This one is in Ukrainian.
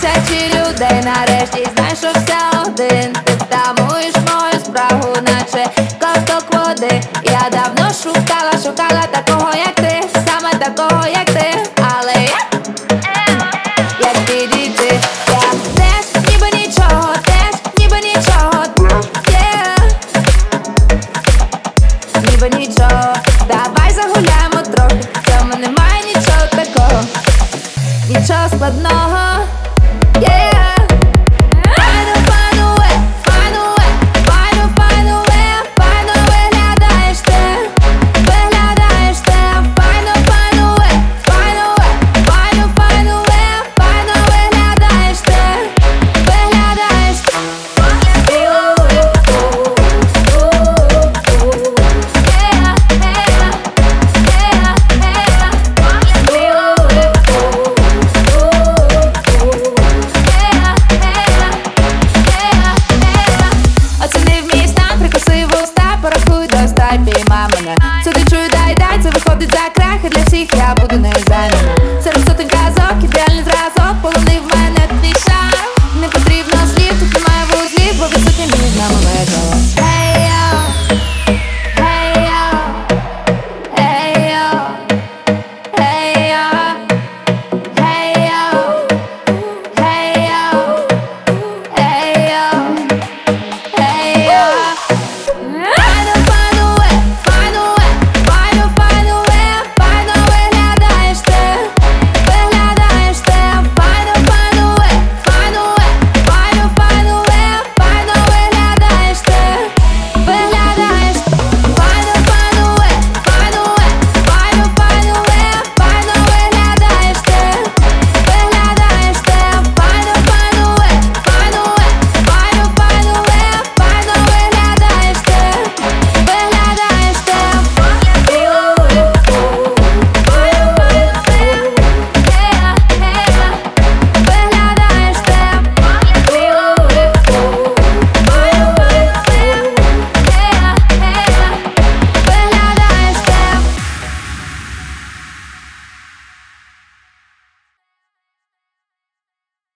тисячі людей нарешті знайшовся один. Ти втамуєш мою спрагу, наче ковток води. Я давно шукала, шукала такого, як ти, саме такого, як ти, але я як підійти, я теж ніби нічого, теж ніби нічого, ніби нічого, давай загуляємо трохи, в цьому немає нічого такого, нічого складного, yeah.